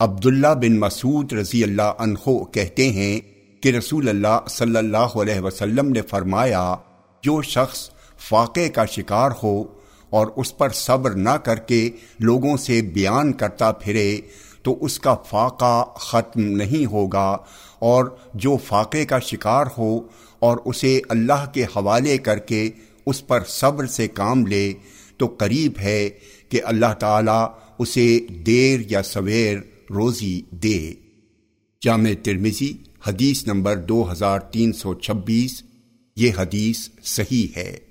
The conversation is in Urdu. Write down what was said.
عبداللہ بن مسعود رضی اللہ عنہ کہتے ہیں کہ رسول اللہ صلی اللہ علیہ وسلم نے فرمایا، جو شخص فاقے کا شکار ہو اور اس پر صبر نہ کر کے لوگوں سے بیان کرتا پھرے، تو اس کا فاقہ ختم نہیں ہوگا اور جو فاقے کا شکار ہو اور اسے اللہ کے حوالے کر کے اس پر صبر سے کام لے، تو قریب ہے کہ اللہ تعالیٰ اسے دیر یا سویر روزی دے۔ جامع ترمیزی حدیث نمبر دو ہزار تین سو چھبیس، یہ حدیث صحیح ہے۔